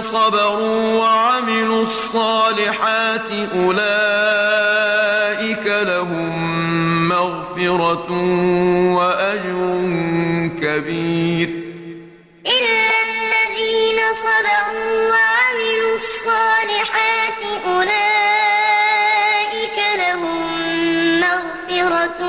صبروا وعملوا الصالحات أولئك لهم مغفرة وأجر كبير. إلا الذين صبروا وعملوا الصالحات أولئك لهم مغفرة